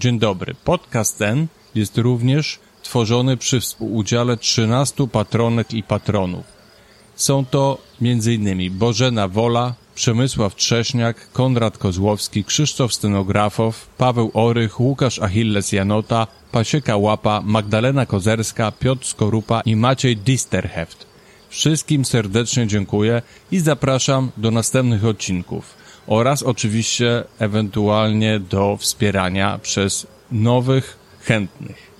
Dzień dobry. Podcast ten jest również tworzony przy współudziale 13 patronek i patronów. Są to m.in. Bożena Wola, Przemysław Trześniak, Konrad Kozłowski, Krzysztof Stenografow, Paweł Orych, Łukasz Achilles Janota, Pasieka Łapa, Magdalena Kozerska, Piotr Skorupa i Maciej Disterheft. Wszystkim serdecznie dziękuję i zapraszam do następnych odcinków oraz oczywiście ewentualnie do wspierania przez nowych chętnych.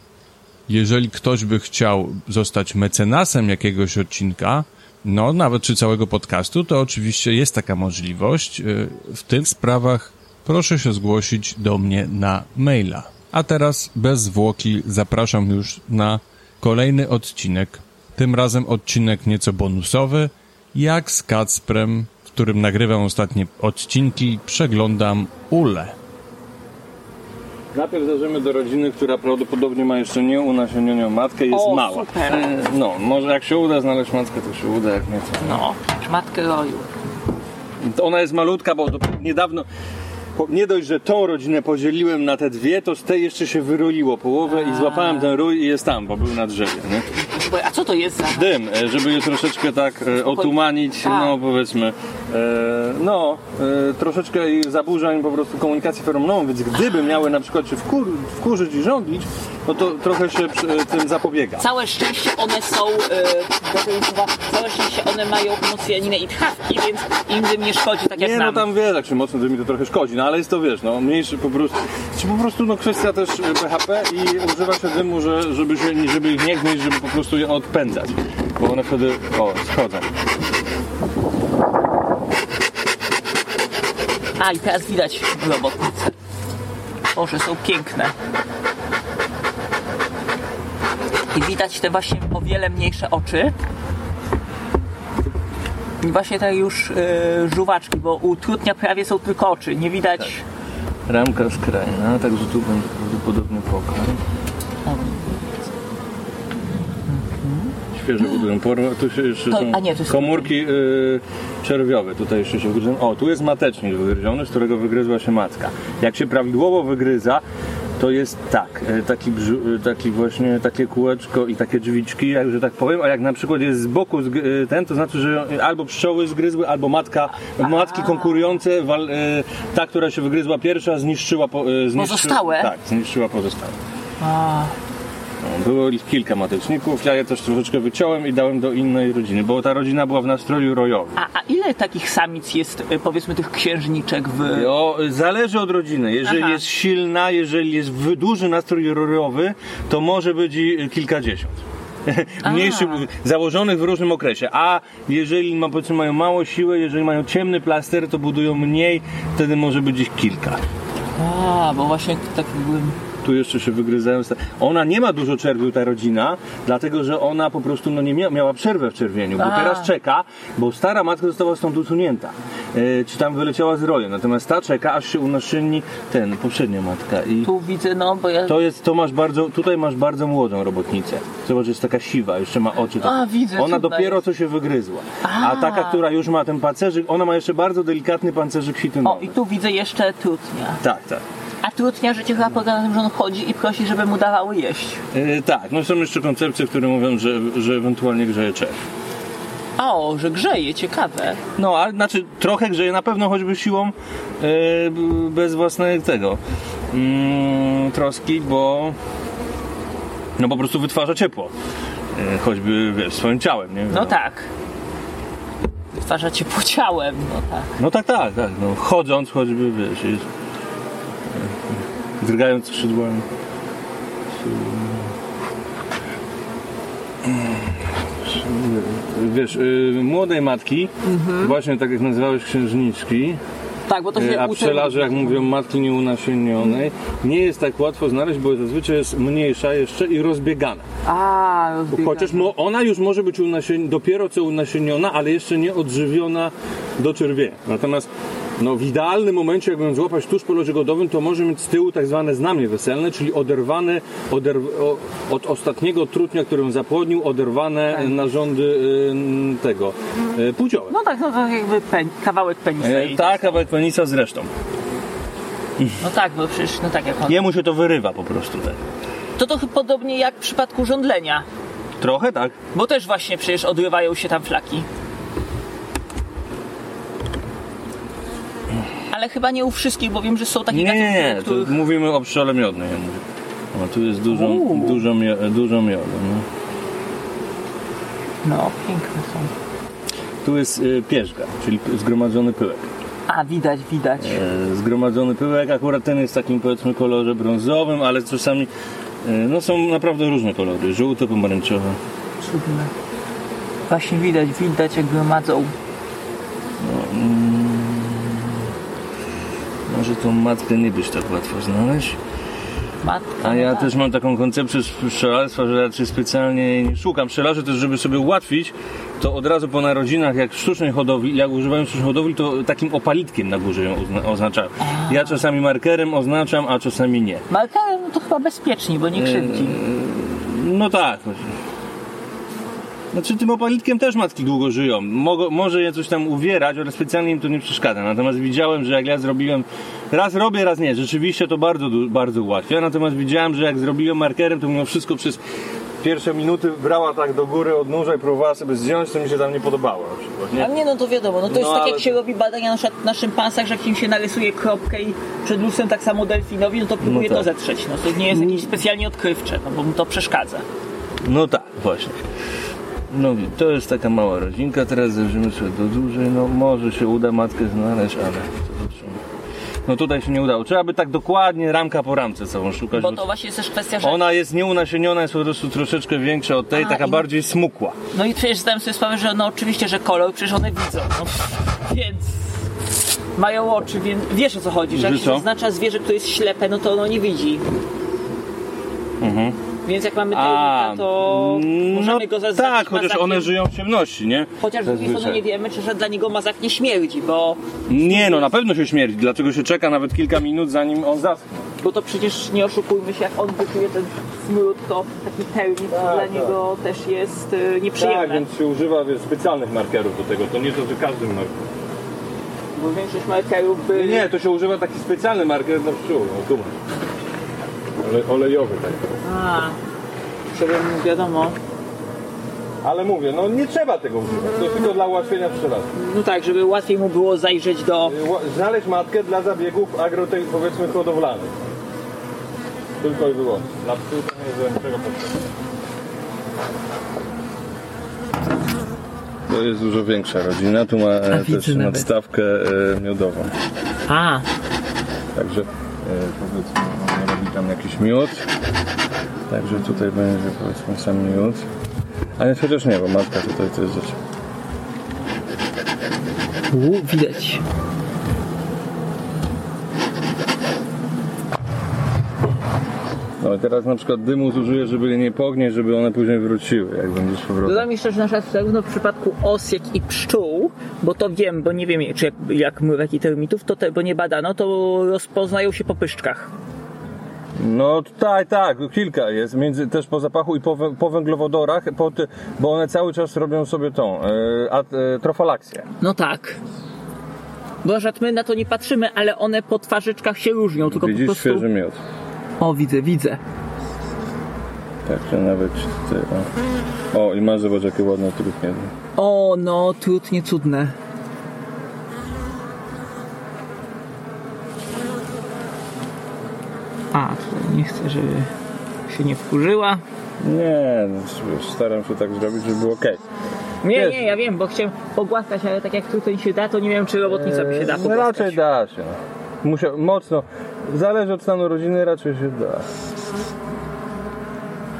Jeżeli ktoś by chciał zostać mecenasem jakiegoś odcinka, no nawet czy całego podcastu, to oczywiście jest taka możliwość. W tych sprawach proszę się zgłosić do mnie na maila. A teraz bez zwłoki zapraszam już na kolejny odcinek. Tym razem odcinek nieco bonusowy, jak z Kacprem, którym nagrywam ostatnie odcinki, przeglądam Ule. Najpierw zajrzymy do rodziny, która prawdopodobnie ma jeszcze nie unasienioną matkę i jest O, mała. super. No, może jak się uda znaleźć matkę, to się uda, jak nie to. No, matkę roju. To Ona jest malutka, bo niedawno. Nie dość, że tą rodzinę podzieliłem na te dwie, to z tej jeszcze się wyroiło połowę i złapałem ten rój i jest tam, bo był na drzewie. Nie? A co to jest za... Dym, e, żeby je troszeczkę tak e, otumanić, A. no powiedzmy, no e, troszeczkę zaburzeń po prostu komunikacji feromonowej, więc gdyby miały na przykład się wkur, wkurzyć i żądlić, no to trochę się e, tym zapobiega. Całe szczęście one są, e, mi całe szczęście one mają mocjaninę i tchawki, więc im dym nie szkodzi, tak jak Nie, no nam. tam wiesz, jak się mocno dymi to trochę szkodzi, no ale jest to wiesz, no mniejszy po prostu, czy po prostu no kwestia też e, BHP i używa się dymu, że, żeby, się, żeby ich nie gnieść, żeby po prostu je odpędzać, bo one wtedy, o, schodzą. A i teraz widać robotnice. Boże, są piękne. I widać te właśnie o wiele mniejsze oczy. I właśnie te już e, żuwaczki, bo u prawie są tylko oczy. Nie widać... Ramka skrajna, także tu będzie prawdopodobnie pokarm. Świeży budynek. Porwa, tu się jeszcze To- są a nie, jest- komórki y, czerwiowe. Tutaj jeszcze się wygryzą. O, tu jest matecznik wygryziony, z którego wygryzła się matka. Jak się prawidłowo wygryza, to jest tak, y, taki, y, taki właśnie takie kółeczko i takie drzwiczki, jak, że tak powiem, a jak na przykład jest z boku y, ten, to znaczy, że albo pszczoły zgryzły, albo matka, matki konkurujące, ta, która się wygryzła pierwsza, zniszczyła, po, y, zniszczy, Pozostałe? Tak, zniszczyła pozostałe. A, Było ich kilka mateczników, ja je też troszeczkę wyciąłem i dałem do innej rodziny, bo ta rodzina była w nastroju rojowym. a, a ile takich samic jest, e, powiedzmy, tych księżniczek w... O, zależy od rodziny. Jeżeli Aha. jest silna, jeżeli jest w- duży nastrój rojowy, to może być kilkadziesiąt. Mniejszych, założonych w różnym okresie. A jeżeli ma, powiedzmy, mają mało siły, jeżeli mają ciemny plaster, to budują mniej, wtedy może być ich kilka. A, bo właśnie tak byłem... tu jeszcze się wygryzają. Ona nie ma dużo czerwiu, ta rodzina, dlatego że ona po prostu no, nie mia miała przerwę w czerwieniu, bo A. teraz czeka, bo stara matka została stąd usunięta. E, czy tam wyleciała z roju, natomiast ta czeka, aż się unaszynni ten, poprzednia matka. I Tu widzę, no, bo ja... to jest, to masz bardzo, tutaj masz bardzo młodą robotnicę. Zobacz, jest taka siwa, jeszcze ma oczy. Tak. A, widzę, Ona dopiero jest. co się wygryzła. A. A. taka, która już ma ten pancerzyk, ona ma jeszcze bardzo delikatny pancerzyk chitynowy. O, i tu widzę jeszcze trutnia. Tak, tak. A trutnia życie chyba polega na tym, że on chodzi i prosi, żeby mu dawały jeść. E, tak, no są jeszcze koncepcje, które mówią, że, że ewentualnie grzeje czerw. O, że grzeje, ciekawe. No, ale znaczy trochę grzeje na pewno choćby siłą e, bez własnego tego mm, troski, bo no po prostu wytwarza ciepło. E, choćby wiesz, swoim ciałem, nie? No tak. Wytwarza ciepło ciałem, no tak. No tak, tak, tak. No, chodząc choćby, wiesz, jest, drgając skrzydłami. Wiesz, y, młodej matki, właśnie tak jak nazywałeś księżniczki, Tak, bo to się E, A pszczelarze, jak mówią, matki nieunasienionej, nie jest tak łatwo znaleźć, bo zazwyczaj jest mniejsza jeszcze i rozbiegana. A, rozbiegane. Chociaż ona już może być unasien, dopiero co unasieniona, ale jeszcze nie odżywiona do czerwienia. Natomiast no, w idealnym momencie, jak ją złapać tuż po locie godowym, to może mieć z tyłu tak zwane znamie weselne, czyli oderwane oderw, od ostatniego trutnia, który ją zapłodnił, oderwane narządy y, tego y, płciowe. No tak, no to jakby pen, kawałek penisa. E, tak, kawałek penisa z resztą. No tak, bo przecież, no tak jak on. Jemu się to wyrywa po prostu tak. To to chyba podobnie jak w przypadku żądlenia. Trochę tak. Bo też właśnie przecież odrywają się tam flaki. Ale chyba nie u wszystkich, bo wiem, że są takie Nie, nie, nie, gatunki, tu u których... mówimy o pszczole miodnej. Ja mówię. O, tu jest dużo, Uuu. dużo, mio- dużo miodu. No. No, piękne są. Tu jest y, pierzga, czyli p- zgromadzony pyłek. A, widać, widać. E, zgromadzony pyłek, akurat ten jest w takim powiedzmy kolorze brązowym, ale czasami e, no są naprawdę różne kolory, żółte, pomarańczowe. Cudne. Właśnie widać, widać jak gromadzą. Może tą matkę nie być tak łatwo znaleźć. Matka. A ja też mam taką koncepcję pszczelarstwa, że raczej specjalnie nie szukam pszczelarzy też, żeby sobie ułatwić, to od razu po narodzinach, jak w sztucznej hodowli, jak używają sztucznej hodowli, to takim opalitkiem na górze ją ozna- oznaczają. Ja czasami markerem oznaczam, a czasami nie. Markerem no to chyba bezpieczniej, bo nie krzywdzi. No tak. Znaczy tym opalitkiem też matki długo żyją. Może je coś tam uwierać, ale specjalnie im to nie przeszkadza. Natomiast widziałem, że jak ja zrobiłem, raz robię, raz nie. Rzeczywiście to bardzo, bardzo ułatwia. Natomiast widziałem, że jak zrobiłem markerem, to mimo wszystko przez pierwsze minuty brała tak do góry od nóża i próbowała sobie zdjąć, to mi się tam nie podobało na przykład. A Nie? nie, no to wiadomo, no to jest No, tak ale- jak się robi badania na, przykład na szympansach, że jak im się narysuje kropkę i przed lustrem tak samo delfinowi, no to próbuje No to tak. zetrzeć. No to nie jest jakieś specjalnie odkrywcze, no bo mu to przeszkadza. No tak, właśnie. No to jest taka mała rodzinka, teraz zajrzymy sobie do dłużej, no może się uda matkę znaleźć, ale. No tutaj się nie udało. Trzeba by tak dokładnie ramka po ramce całą szukać. Bo to właśnie jest też kwestia, że... Ona jest nieunasieniona, jest po prostu troszeczkę większa od tej, A, taka i- bardziej smukła. No i przecież zdałem sobie sprawę, że no oczywiście, że kolor, przecież one widzą. No, więc mają oczy, więc wiesz o co chodzi, że jak się co? zaznacza zwierzę, które jest ślepe, no to ono nie widzi. Więc jak mamy. A, termita, to możemy go zaznaczyć tak, chociaż mazakiem. one żyją w ciemności, nie? Chociaż z drugiej strony Zazwyczaj. nie wiemy, czy że dla niego mazak nie śmierdzi, bo, Nie, no na pewno się śmierdzi, dlatego się czeka nawet kilka minut zanim on zaschnie. bo to przecież nie oszukujmy się, jak on wyczuje ten smród, to taki termit Tak, dla tak. niego też jest y, nieprzyjemny. się używa wiesz, specjalnych markerów do tego, to nie to, że każdy marker. Bo większość markerów by... Nie, to się używa taki specjalny marker dla pszczół, no tu masz. Ole, olejowy tak. A, żeby wiadomo. Ale mówię, no nie trzeba tego używać, to tylko dla ułatwienia pszczelarstwa. No tak, żeby łatwiej mu było zajrzeć do... Znaleźć matkę dla zabiegów agro, powiedzmy hodowlanych. Tylko i wyłącznie. Dla pszczół to nie jest do niczego potrzebne. To jest dużo większa rodzina, tu ma e, też nawet. nadstawkę e, miodową. A, Także e, powiedzmy, tam jakiś miód. Także tutaj będzie powiedzmy sam miód. A nie, chociaż nie, bo matka tutaj to jest rzecz. U, widać. No i teraz na przykład dymu zużyję, żeby je nie pognieść, żeby one później wróciły, jak będziesz powrotem. Dodam jeszcze, że na przykład zarówno w przypadku os, jak i pszczół, bo to wiem, bo nie wiem, czy jak, jak mrówek i termitów, to te, bo nie badano, to rozpoznają się po pyszczkach. No tak, tak, kilka jest, między, też po zapachu i po, po węglowodorach, po bo one cały czas robią sobie tą a, e, trofalaksję. No tak. Bo że my na to nie patrzymy, ale one po twarzyczkach się różnią, tylko Widzisz po prostu... świeży miód. O, widzę, widzę. Także nawet ty, o. i masz zobacz jakie ładne trupnie. O, no, trudnie cudne. A, nie chcę, żeby się nie wkurzyła. Nie, no, staram się tak zrobić, żeby było ok. Nie, Wiesz- nie, ja wiem, bo chciałem pogłaskać, ale tak jak tutaj się da, to nie wiem, czy robotnica by się da no pogłaskać. raczej da się. Musiał, mocno, zależy od stanu rodziny, raczej się da.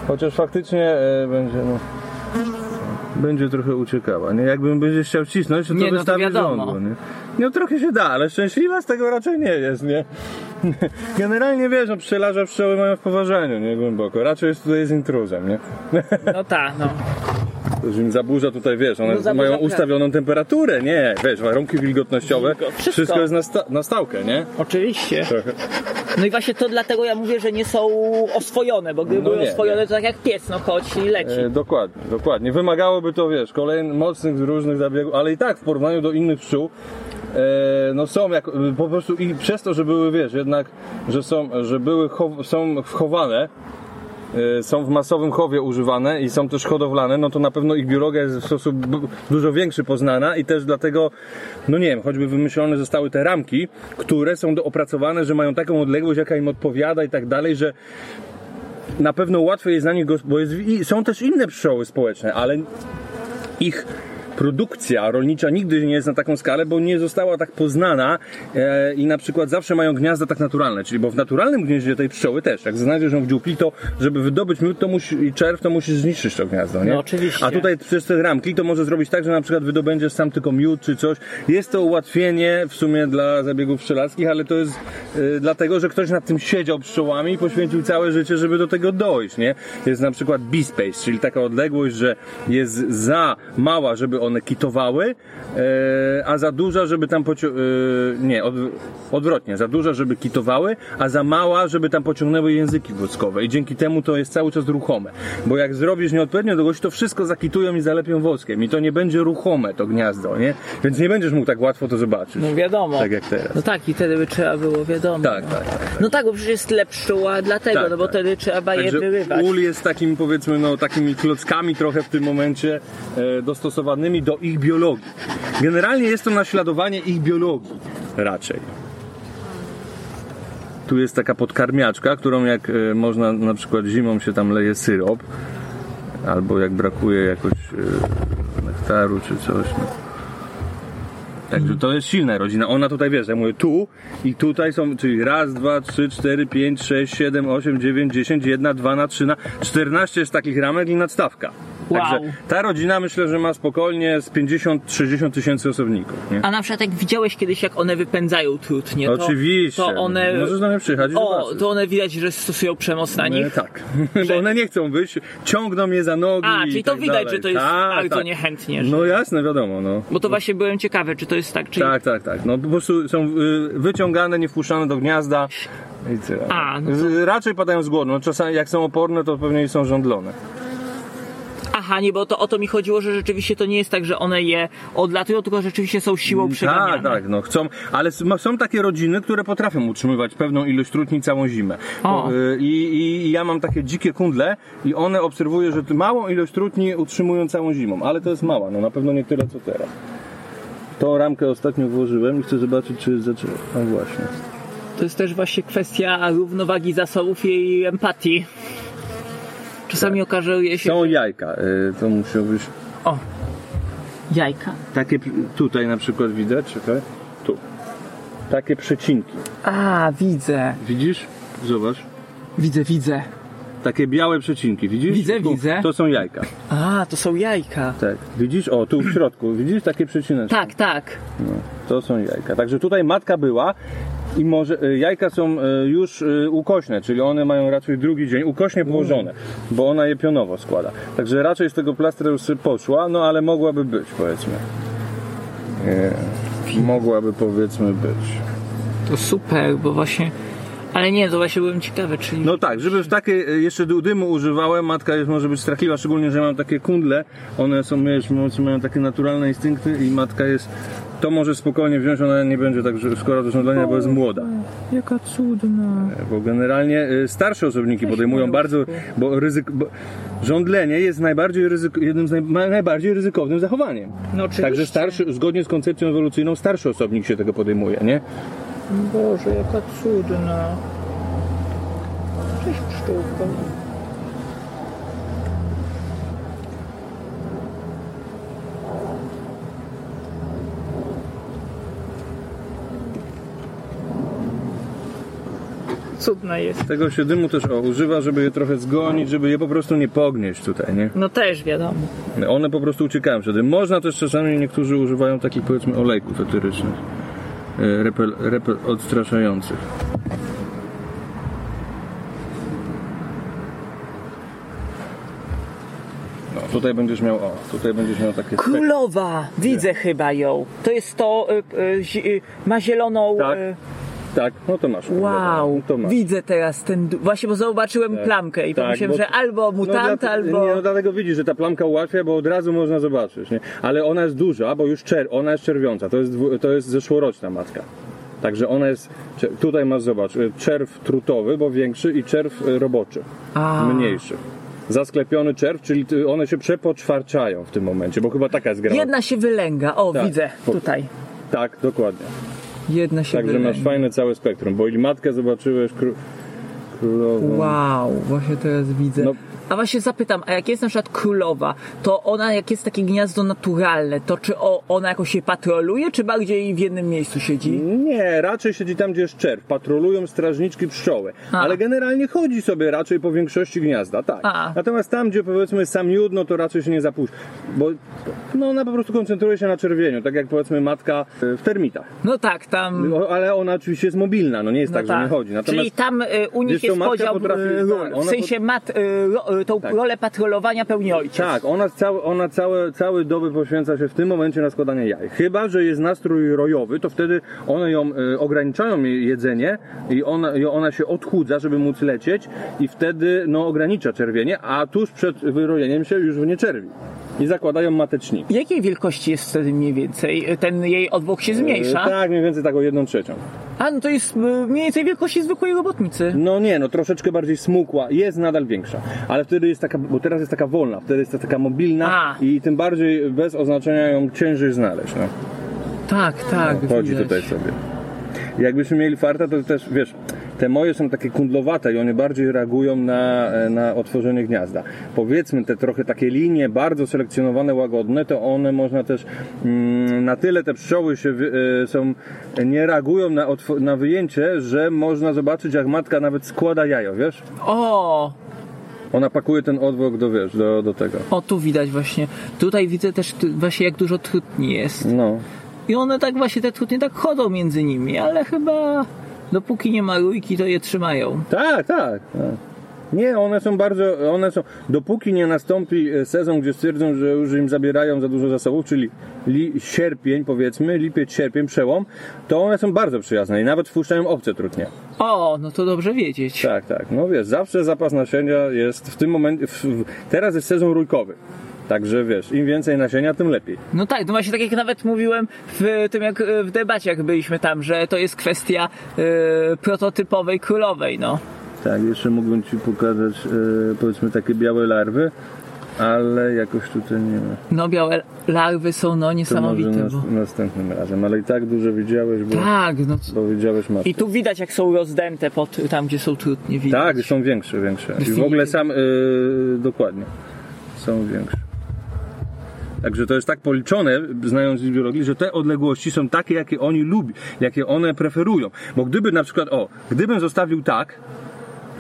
Chociaż faktycznie e, będzie, no, będzie trochę uciekała, nie? Jakbym będzie chciał cisnąć, to, Nie, to no to wystawi wiadomo. żądło, nie? No trochę się da, ale szczęśliwa z tego raczej nie jest, nie? Generalnie wiesz, no pszczelarze pszczoły mają w poważaniu, nie? Głęboko. Raczej jest tutaj z intruzem, nie? No tak, no. że im zaburza tutaj, wiesz, one No mają ustawioną temperaturę, nie, wiesz, warunki wilgotnościowe, Wilgo- wszystko. wszystko. jest na, sta- na stałkę, nie? Oczywiście. Trochę. No i właśnie to dlatego ja mówię, że nie są oswojone, bo gdyby No były nie, oswojone, nie. to tak jak pies, no chodź i leci. E, dokładnie, dokładnie. Wymagałoby to, wiesz, kolejnych mocnych, różnych zabiegów, ale i tak w porównaniu do innych pszczół, no są jak, po prostu i przez to, że były, wiesz, jednak, że są, że były, są wchowane, e, są w masowym chowie używane i są też hodowlane, no to na pewno ich biologia jest w sposób dużo większy poznana i też dlatego, no nie wiem, choćby wymyślone zostały te ramki, które są opracowane, że mają taką odległość, jaka im odpowiada i tak dalej, że na pewno łatwiej jest na nich, bo jest, są też inne pszczoły społeczne, ale ich produkcja rolnicza nigdy nie jest na taką skalę, bo nie została tak poznana e, i na przykład zawsze mają gniazda tak naturalne, czyli bo w naturalnym gnieździe tej pszczoły też, jak znajdziesz ją w dziupli, to żeby wydobyć miód to musi, i czerw, to musisz zniszczyć to gniazdo, nie? No, oczywiście. A tutaj przez te ramki to może zrobić tak, że na przykład wydobędziesz sam tylko miód czy coś. Jest to ułatwienie w sumie dla zabiegów pszczelarskich, ale to jest e, dlatego, że ktoś nad tym siedział pszczołami i poświęcił całe życie, żeby do tego dojść, nie? Jest na przykład B-space, czyli taka odległość, że jest za mała, żeby one kitowały, e, a za duża, żeby tam pocio- e, nie, od, odwrotnie, za duża, żeby kitowały, a za mała, żeby tam pociągnęły języki woskowe i dzięki temu to jest cały czas ruchome, bo jak zrobisz nieodpowiednią długość, to wszystko zakitują i zalepią woskiem i to nie będzie ruchome to gniazdo, nie? Więc nie będziesz mógł tak łatwo to zobaczyć. No wiadomo. Tak jak teraz. No tak, i wtedy by trzeba było, wiadomo. Tak, no. tak, tak. No tak, bo przecież jest tyle pszczół, a dlatego, Tak, no bo tak. wtedy trzeba je Także wyrywać. ul jest takim powiedzmy no takimi klockami trochę w tym momencie e, dostosowanymi do ich biologii. Generalnie jest to naśladowanie ich biologii raczej. Tu jest taka podkarmiaczka, którą jak e, można na przykład zimą się tam leje syrop albo jak brakuje jakoś e, nektaru czy coś. No. Także to jest silna rodzina. Ona tutaj wiesz, ja mówię tu i tutaj są, czyli raz, dwa, trzy, cztery, pięć, sześć, siedem, osiem, dziewięć, dziesięć, jedna, dwa na trzy na 14 jest takich ramek i nadstawka. Wow. Także ta rodzina myślę, że ma spokojnie z 50-60 tysięcy osobników. Nie? A na przykład jak widziałeś kiedyś, jak one wypędzają trutnie, to, Oczywiście. to one... Możesz do mnie przyjechać O, to one widać, że stosują przemoc na E, nich. tak, bo one nie chcą wyjść, ciągną je za nogi. A, czyli tak to widać, dalej. że to jest tak, bardzo tak. niechętnie. Że... No jasne, wiadomo. No. Bo to właśnie byłem ciekawy, czy to jest tak, czy... Tak, tak, tak. No po prostu są y, wyciągane, nie wpuszczane do gniazda i tyle. A, no Z- Raczej padają z głodu. No, czasami jak są oporne, to pewnie są żądlone. Nie, bo to o to mi chodziło, że rzeczywiście to nie jest tak, że one je odlatują, tylko rzeczywiście są siłą przeganiane. Tak, tak, no chcą, ale są takie rodziny, które potrafią utrzymywać pewną ilość trutni całą zimę. O. Y, I, i, ja mam takie dzikie kundle i one obserwuję, że małą ilość trutni utrzymują całą zimą, ale to jest mała, no na pewno nie tyle co teraz. Tą ramkę ostatnio włożyłem i chcę zobaczyć, czy zaczęło. A właśnie. To jest też właśnie kwestia równowagi zasobów i empatii. Czasami okazuje się... Są jajka, y, to musiał być O, jajka. takie tutaj na przykład widać, czekaj, tu. Takie przecinki. A, widzę. Widzisz? Zobacz. Widzę, widzę. Takie białe przecinki, widzisz? Widzę, Tu, widzę. To są jajka. A, to są jajka. Tak. Widzisz? O, tu w środku. Widzisz takie przecineczki? Tak, tak. No, to są jajka. Także tutaj matka była i może y, jajka są y, już y, ukośne, czyli one mają raczej drugi dzień ukośnie położone, bo ona je pionowo składa. Także raczej z tego plastra już poszła, no ale mogłaby być, powiedzmy. Nie, mogłaby powiedzmy być. To super, bo właśnie... Ale nie, to właśnie byłem ciekawy, czyli... No tak, żeby w takie jeszcze dy- dymu używałem, matka jest może być strachliwa, szczególnie, że mam takie kundle, one są, wiesz, mają takie naturalne instynkty i matka jest, to może spokojnie wziąć, ona nie będzie tak skora do żądania, bo jest młoda. Jaka cudna. Bo generalnie y, starsze osobniki podejmują bardzo, bo, ryzyk, bo żądlenie jest najbardziej ryzyk, jednym z naj, najbardziej ryzykownym zachowaniem. No oczywiście. Także starszy, zgodnie z koncepcją ewolucyjną, starszy osobnik się tego podejmuje, nie? Boże, jaka cudna. Cześć pszczółko. Cudna jest. Tego się dymu też o, używa, żeby je trochę zgonić, żeby je po prostu nie pognieść tutaj, nie? No też wiadomo. One po prostu uciekają przed tym. Można też czasami niektórzy używają takich powiedzmy olejków etyrycznych, e, repel, repel odstraszających. No, tutaj będziesz miał, o, tutaj będziesz miał takie spek- Królowa! Widzę chyba ją. To jest to, y, y, y, ma zieloną... Tak. Y, Tak, no to masz. Wow, No to masz. widzę teraz ten, właśnie bo zobaczyłem plamkę i Tak, pomyślałem, bo- że albo mutant, no, dla- albo... Nie, no dlatego widzisz, że ta plamka ułatwia, bo od razu można zobaczyć, nie? Ale ona jest duża, bo już czer, ona jest czerwiąca, to jest, dwu, to jest zeszłoroczna matka. Także ona jest, tutaj masz, zobacz, y, czerw trutowy, bo większy i czerw y, roboczy, A. mniejszy. Zasklepiony czerw, czyli ty- one się przepoczwarczają w tym momencie, bo chyba taka jest gra. Jedna się wylęga, o Tak. widzę, tutaj. Tak, dokładnie. Jedna się Także masz fajne całe spektrum, bo i matkę zobaczyłeś, kró- królową. Wow, właśnie teraz widzę. No. A właśnie zapytam, a jak jest na przykład królowa, to ona, jak jest takie gniazdo naturalne, to czy ona jakoś się patroluje, czy bardziej w jednym miejscu siedzi? Nie, raczej siedzi tam, gdzie jest czerw. Patrolują strażniczki pszczoły. A. Ale generalnie chodzi sobie raczej po większości gniazda, tak. A. Natomiast tam, gdzie powiedzmy sam miód, no to raczej się nie zapuszcza. Bo no, ona po prostu koncentruje się na czerwieniu, tak jak powiedzmy matka y, w termitach. No tak, tam... O, Ale ona oczywiście jest mobilna, no nie jest No tak, że nie chodzi. Czyli tam y, u nich jest matka podział potrafi- ról. tak, w sensie mat, ro, tą Tak. rolę patrolowania pełni ojciec. Tak, ona, cały, ona całe, całe doby poświęca się w tym momencie na składanie jaj. Chyba, że jest nastrój rojowy, to wtedy one ją y, ograniczają jej jedzenie i ona, i ona się odchudza, żeby móc lecieć i wtedy no, ogranicza czerwienie, a tuż przed wyrojeniem się już nie czerwi. I zakładają mateczniki. Jakiej wielkości jest wtedy mniej więcej? Ten jej odwłok się zmniejsza? Y, Tak, mniej więcej taką jedną trzecią. A, no to jest y, mniej więcej wielkości zwykłej robotnicy. No nie, no troszeczkę bardziej smukła, jest nadal większa, ale wtedy jest taka, bo teraz jest taka wolna, wtedy jest taka mobilna A. i tym bardziej bez oznaczenia ją ciężej znaleźć. No. Tak, tak. Chodzi widać. tutaj sobie. Jakbyśmy mieli farta, to też, wiesz, te moje są takie kundlowate i one bardziej reagują na, e, na otworzenie gniazda. Powiedzmy, te trochę takie linie, bardzo selekcjonowane, łagodne, to one można też, mm, na tyle te pszczoły się e, są, nie reagują na, na wyjęcie, że można zobaczyć, jak matka nawet składa jajo, wiesz? O, Ona pakuje ten odwłok do, wiesz, do, do tego. o tu widać właśnie. Tutaj widzę też właśnie jak dużo trutni jest. No. I one tak właśnie, te trutnie tak chodzą między nimi, ale chyba dopóki nie ma rójki, to je trzymają. Tak, tak. tak. Nie, one są bardzo, one są, dopóki nie nastąpi e, sezon, gdzie stwierdzą, że już im zabierają za dużo zasobów, czyli li, sierpień powiedzmy, lipiec, sierpień, przełom, to one są bardzo przyjazne i nawet wpuszczają obce trudnie. O, no to dobrze wiedzieć. Tak, tak. No wiesz, zawsze zapas nasienia jest w tym momencie, w, w, teraz jest sezon rójkowy. Także wiesz, im więcej nasienia, tym lepiej. No tak, no właśnie tak jak nawet mówiłem w tym jak w debacie jak byliśmy tam, że to jest kwestia e, prototypowej królowej, no. Tak, jeszcze mógłbym Ci pokazać e, powiedzmy takie białe larwy, ale jakoś tutaj nie ma. No białe larwy są no To może niesamowite, nas, bo... następnym razem, ale i tak dużo widziałeś, bo, Tak, no bo widziałeś matkę. I tu widać jak są rozdęte pod, tam gdzie są trutnie, widać. Tak, są większe, większe. I w ogóle sam, y, dokładnie, są większe. Także to jest tak policzone, znając biologii, że te odległości są takie, jakie oni lubią, jakie one preferują. Bo gdyby na przykład, o, gdybym zostawił tak,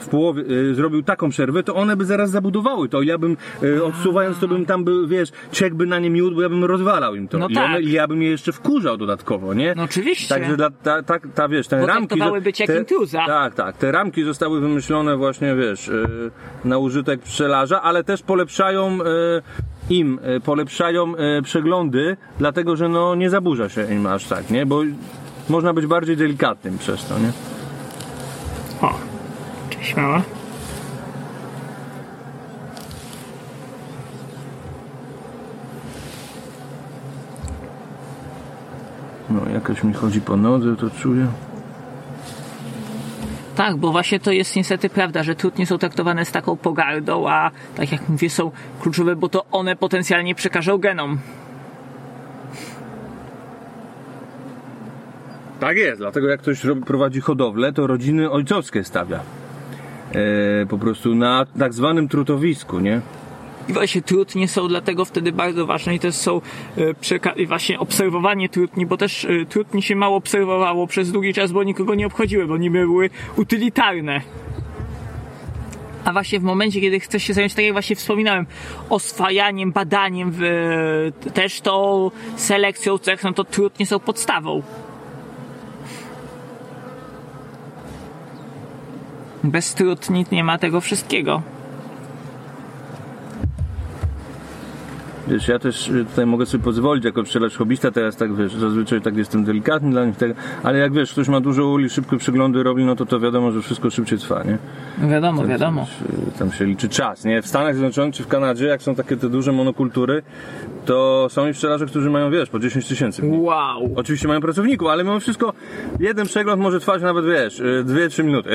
w połowie, y, zrobił taką przerwę, to one by zaraz zabudowały to. Ja bym, y, odsuwając to bym tam, by, wiesz, ciekłby na nie miód, bo ja bym rozwalał im to. No I, tak. one, I ja bym je jeszcze wkurzał dodatkowo, nie? No oczywiście. Także dla, ta, ta, ta, wiesz, te Bo ramki... być jak te, intruza. Tak, tak. Te ramki zostały wymyślone właśnie, wiesz, y, na użytek pszczelarza, ale też polepszają y, im, y, polepszają y, przeglądy, dlatego, że no nie zaburza się im aż tak, nie? Bo można być bardziej delikatnym przez to, nie? O, cześć mała. No, jakoś mi chodzi po nodze, to czuję. Tak, bo właśnie to jest niestety prawda, że trudnie są traktowane z taką pogardą, a tak jak mówię, są kluczowe, bo to one potencjalnie przekażą genom. Tak jest, dlatego jak ktoś prowadzi hodowlę, to rodziny ojcowskie stawia. E, po prostu na tak zwanym trutowisku, nie? I właśnie trutnie są dlatego wtedy bardzo ważne i też są e, przeka- właśnie obserwowanie trutni, bo też e, trutni się mało obserwowało przez długi czas, bo nikogo nie obchodziły, bo nie były utylitarne. A właśnie w momencie, kiedy chcesz się zająć, tak jak właśnie wspominałem, oswajaniem, badaniem, w, e, też tą selekcją cech, no to trutnie są podstawą. Bez trutni nie ma tego wszystkiego. Wiesz, ja też y, tutaj mogę sobie pozwolić jako pszczelarz hobbysta, teraz tak wiesz, zazwyczaj tak jestem delikatny dla nich, tak, ale jak wiesz, ktoś ma dużo uli, szybko przeglądy robi, no to to wiadomo, że wszystko szybciej trwa, nie? Wiadomo, wiadomo. Wiesz, y, Tam się liczy czas, nie? W Stanach Zjednoczonych czy w Kanadzie, jak są takie te duże monokultury, to są i pszczelarze, którzy mają, wiesz, po 10 tysięcy. Wow. Oczywiście mają pracowników, ale mimo wszystko jeden przegląd może trwać nawet, wiesz, 2-3 minuty.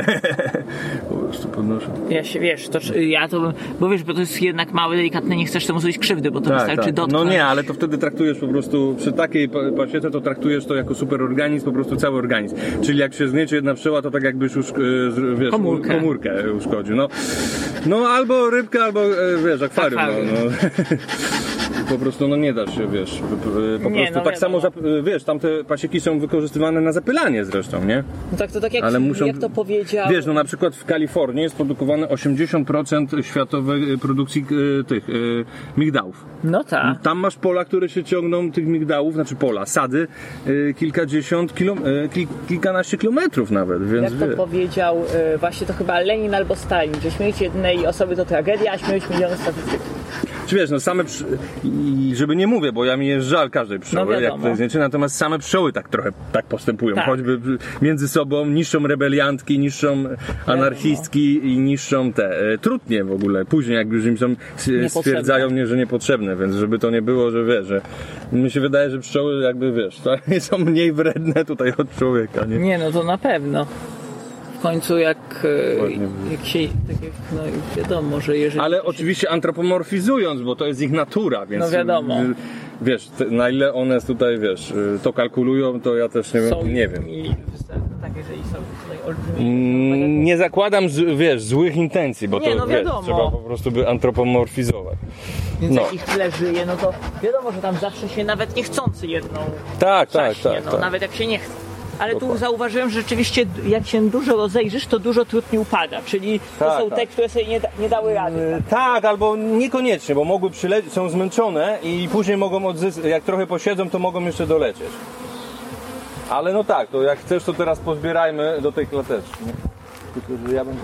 po prostu podnoszę. Ja się, wiesz, to, ja to, bo wiesz, bo to jest jednak małe, delikatne, nie chcesz temu zrobić krzywdy, bo to wystarczy No dotknąć. nie, ale to wtedy traktujesz po prostu, przy takiej pa- pasiece to traktujesz to jako superorganizm, po prostu cały organizm. Czyli jak się zgniecie jedna pszczoła, to tak jakbyś już, z- wiesz, Komórkę. komórkę uszkodził. No, no albo rybkę, albo, e, wiesz, akwarium. Akwarium. No, no. Po prostu no nie da się, wiesz, po Nie, prostu no tak samo, zap- wiesz, tamte pasieki są wykorzystywane na zapylanie zresztą, nie? No tak, to tak jak, Ale muszą, jak to powiedział... Wiesz, no na przykład w Kalifornii jest produkowane 80% światowej e, produkcji e, tych e, migdałów. No tak. Tam masz pola, które się ciągną tych migdałów, znaczy pola, sady, y, kilkadziesiąt, kilo, y, kil, kilkanaście kilometrów nawet, więc Jak to wie- powiedział y, właśnie to chyba Lenin albo Stalin, że śmierć jednej osoby to tragedia, a śmierć miliony statystyków. Czy wiesz, no same przy... i żeby nie mówię, bo ja mi jest żal każdej pszczoły, No jak to jest zdjęcie, natomiast same pszczoły tak trochę tak postępują, Tak. choćby między sobą niszczą rebeliantki, niszczą anarchistki i niszczą te e, trutnie w ogóle, później jak już im są, s- stwierdzają mnie, że niepotrzebne, więc żeby to nie było, że wiesz, że mi się wydaje, że pszczoły jakby wiesz, są mniej wredne tutaj od człowieka, nie? Nie, no to na pewno. W końcu jak, e, jak się, tak jak, no wiadomo, że jeżeli... Ale się- oczywiście antropomorfizując, bo to jest ich natura, więc No wiadomo. y, wiesz, na ile one tutaj, wiesz, y, to kalkulują, to ja też nie wiem. są Nie wiem. I, tak, jeżeli są tutaj olbrzymie... Mm, Nie zakładam, wiesz, złych intencji, bo Nie, to no wiesz, wiadomo. trzeba po prostu by antropomorfizować. Więc no. jak ich tyle żyje, no to wiadomo, że tam zawsze się nawet niechcący jedną Tak, tak, tak. no, tak. nawet jak się nie chce. Ale tu Dokładnie. zauważyłem, że rzeczywiście jak się dużo rozejrzysz, to dużo trudniej upada. Czyli to Tak, są tak. te, które sobie nie, da, nie dały rady. Y, Tak, albo niekoniecznie, bo mogły przylecieć, są zmęczone i później mogą odzyskać, jak trochę posiedzą, to mogą jeszcze dolecieć. Ale no tak, to jak chcesz, to teraz pozbierajmy do tej klateczki. Tylko, że ja bym...